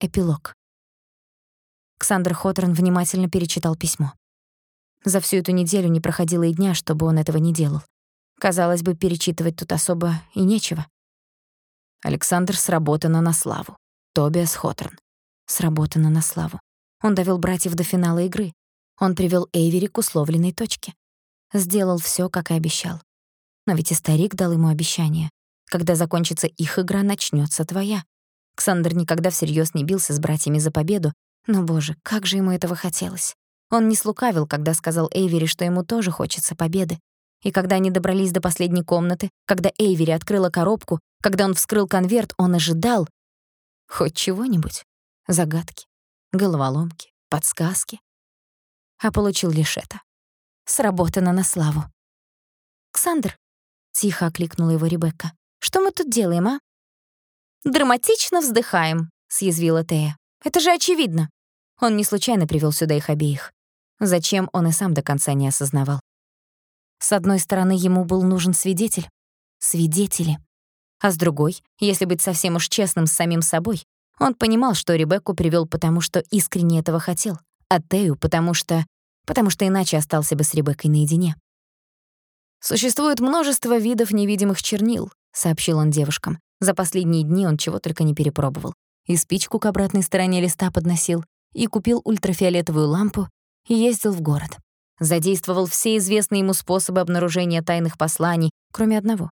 Эпилог. Ксандр Хоторн внимательно перечитал письмо. За всю эту неделю не проходило и дня, чтобы он этого не делал. Казалось бы, перечитывать тут особо и нечего. Александр сработано на славу. Тобиас Хоторн. Сработано на славу. Он довел братьев до финала игры. Он привел Эйвери к условленной точке. Сделал все, как и обещал. Но ведь и старик дал ему обещание. Когда закончится их игра, начнется твоя. Ксандр никогда всерьез не бился с братьями за победу, но, боже, как же ему этого хотелось. Он не слукавил, когда сказал Эйвери, что ему тоже хочется победы. И когда они добрались до последней комнаты, когда Эйвери открыла коробку, когда он вскрыл конверт, он ожидал хоть чего-нибудь. Загадки, головоломки, подсказки. А получил лишь это. Сработано на славу. «Ксандр», — тихо окликнула его Ребекка, — «что мы тут делаем, а?» «Драматично вздыхаем», — съязвила Тея. «Это же очевидно». Он не случайно привел сюда их обеих. Зачем, он и сам до конца не осознавал. С одной стороны, ему был нужен свидетель. Свидетели. А с другой, если быть совсем уж честным с самим собой, он понимал, что Ребекку привел потому, что искренне этого хотел, а Тею потому что... потому что иначе остался бы с Ребеккой наедине. «Существует множество видов невидимых чернил», — сообщил он девушкам. За последние дни он чего только не перепробовал. И спичку к обратной стороне листа подносил, и купил ультрафиолетовую лампу, и ездил в город. Задействовал все известные ему способы обнаружения тайных посланий, кроме одного.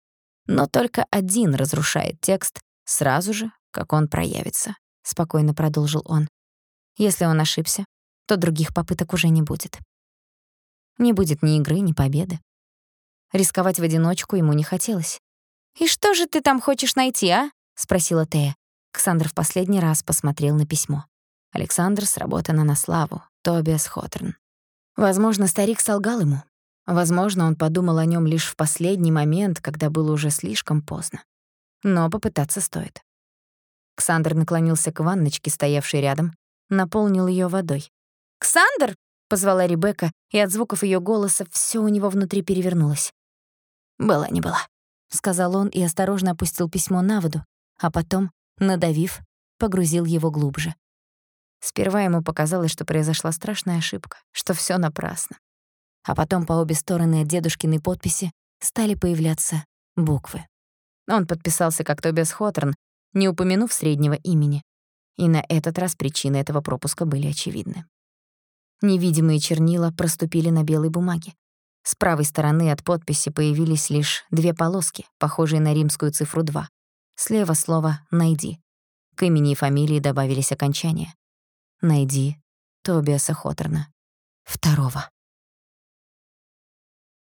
Но только один разрушает текст сразу же, как он проявится, — спокойно продолжил он. Если он ошибся, то других попыток уже не будет. Не будет ни игры, ни победы. Рисковать в одиночку ему не хотелось. «И что же ты там хочешь найти, а?» — спросила Тея. Ксандр в последний раз посмотрел на письмо. Александр сработано на славу. Тобиас Хоторн. Возможно, старик солгал ему. Возможно, он подумал о нём лишь в последний момент, когда было уже слишком поздно. Но попытаться стоит. Ксандр наклонился к ванночке, стоявшей рядом, наполнил её водой. «Ксандр!» — позвала Ребекка, и от звуков её голоса всё у него внутри перевернулось. «Была не была», — сказал он и осторожно опустил письмо на воду, а потом, надавив, погрузил его глубже. Сперва ему показалось, что произошла страшная ошибка, что всё напрасно. А потом по обе стороны от дедушкиной подписи стали появляться буквы. Он подписался как Тобиас Хоторн, не упомянув среднего имени. И на этот раз причины этого пропуска были очевидны. Невидимые чернила проступили на белой бумаге. С правой стороны от подписи появились лишь две полоски, похожие на римскую цифру 2. Слева слово «найди». К имени и фамилии добавились окончания. «Найди Тобиаса Хоторна. Второго».